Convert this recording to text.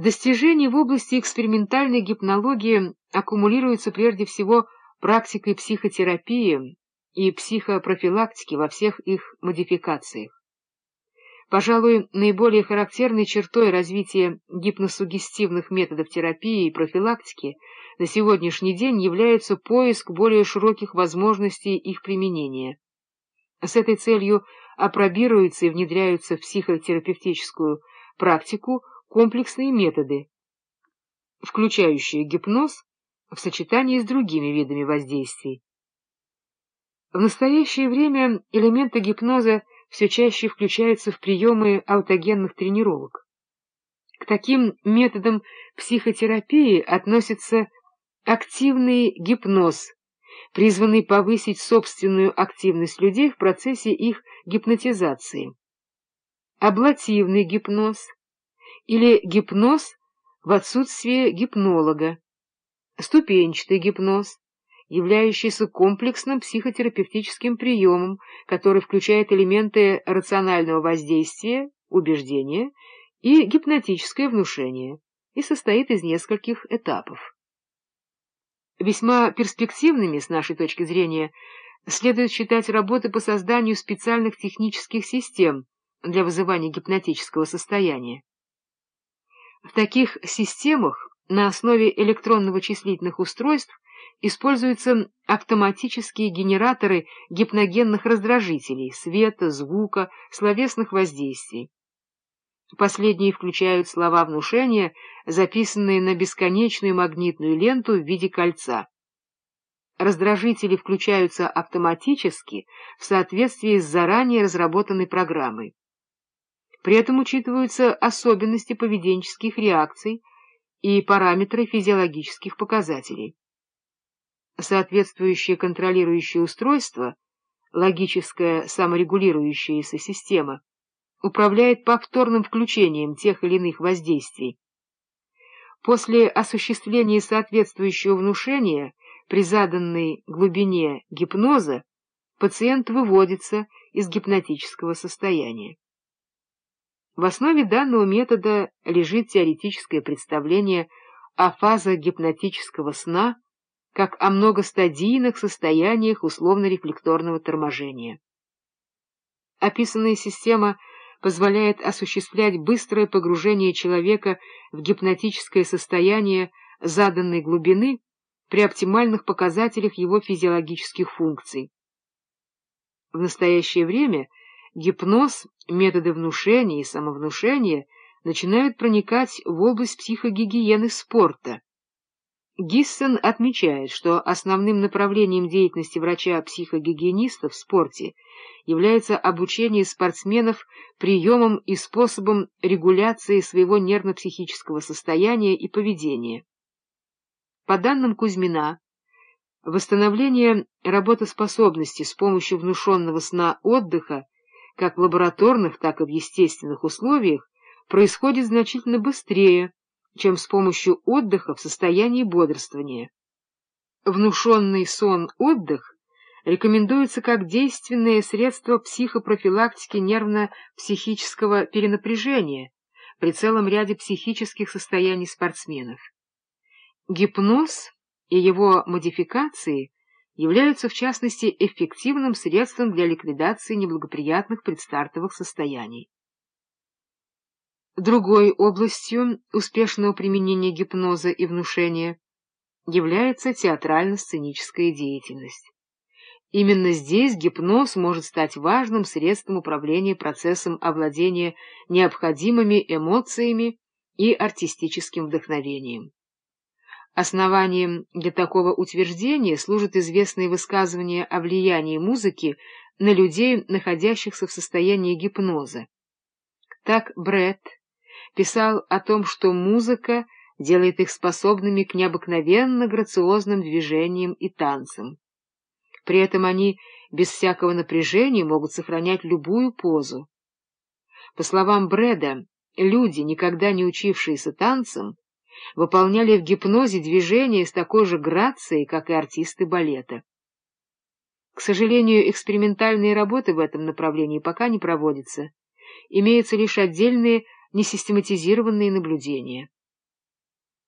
Достижения в области экспериментальной гипнологии аккумулируются прежде всего практикой психотерапии и психопрофилактики во всех их модификациях. Пожалуй, наиболее характерной чертой развития гипносугестивных методов терапии и профилактики на сегодняшний день является поиск более широких возможностей их применения. С этой целью апробируются и внедряются в психотерапевтическую практику комплексные методы, включающие гипноз в сочетании с другими видами воздействий. В настоящее время элементы гипноза все чаще включаются в приемы аутогенных тренировок. К таким методам психотерапии относится активный гипноз, призванный повысить собственную активность людей в процессе их гипнотизации, аблативный гипноз или гипноз в отсутствие гипнолога, ступенчатый гипноз, являющийся комплексным психотерапевтическим приемом, который включает элементы рационального воздействия, убеждения и гипнотическое внушение, и состоит из нескольких этапов. Весьма перспективными, с нашей точки зрения, следует считать работы по созданию специальных технических систем для вызывания гипнотического состояния. В таких системах на основе электронно-вычислительных устройств используются автоматические генераторы гипногенных раздражителей, света, звука, словесных воздействий. Последние включают слова внушения, записанные на бесконечную магнитную ленту в виде кольца. Раздражители включаются автоматически в соответствии с заранее разработанной программой. При этом учитываются особенности поведенческих реакций и параметры физиологических показателей соответствующее контролирующее устройство, логическая саморегулирующаяся система, управляет повторным включением тех или иных воздействий. После осуществления соответствующего внушения при заданной глубине гипноза пациент выводится из гипнотического состояния. В основе данного метода лежит теоретическое представление о фазах гипнотического сна как о многостадийных состояниях условно-рефлекторного торможения. Описанная система позволяет осуществлять быстрое погружение человека в гипнотическое состояние заданной глубины при оптимальных показателях его физиологических функций. В настоящее время гипноз, методы внушения и самовнушения начинают проникать в область психогигиены спорта, Гиссен отмечает, что основным направлением деятельности врача-психогигиениста в спорте является обучение спортсменов приемам и способам регуляции своего нервно-психического состояния и поведения. По данным Кузьмина, восстановление работоспособности с помощью внушенного сна отдыха как в лабораторных, так и в естественных условиях происходит значительно быстрее, чем с помощью отдыха в состоянии бодрствования. Внушенный сон-отдых рекомендуется как действенное средство психопрофилактики нервно-психического перенапряжения при целом ряде психических состояний спортсменов. Гипноз и его модификации являются в частности эффективным средством для ликвидации неблагоприятных предстартовых состояний. Другой областью успешного применения гипноза и внушения является театрально-сценическая деятельность. Именно здесь гипноз может стать важным средством управления процессом овладения необходимыми эмоциями и артистическим вдохновением. Основанием для такого утверждения служат известные высказывания о влиянии музыки на людей, находящихся в состоянии гипноза. Так Бретт писал о том, что музыка делает их способными к необыкновенно грациозным движениям и танцам. При этом они без всякого напряжения могут сохранять любую позу. По словам Брэда, люди, никогда не учившиеся танцам, выполняли в гипнозе движения с такой же грацией, как и артисты балета. К сожалению, экспериментальные работы в этом направлении пока не проводятся. Имеются лишь отдельные несистематизированные наблюдения.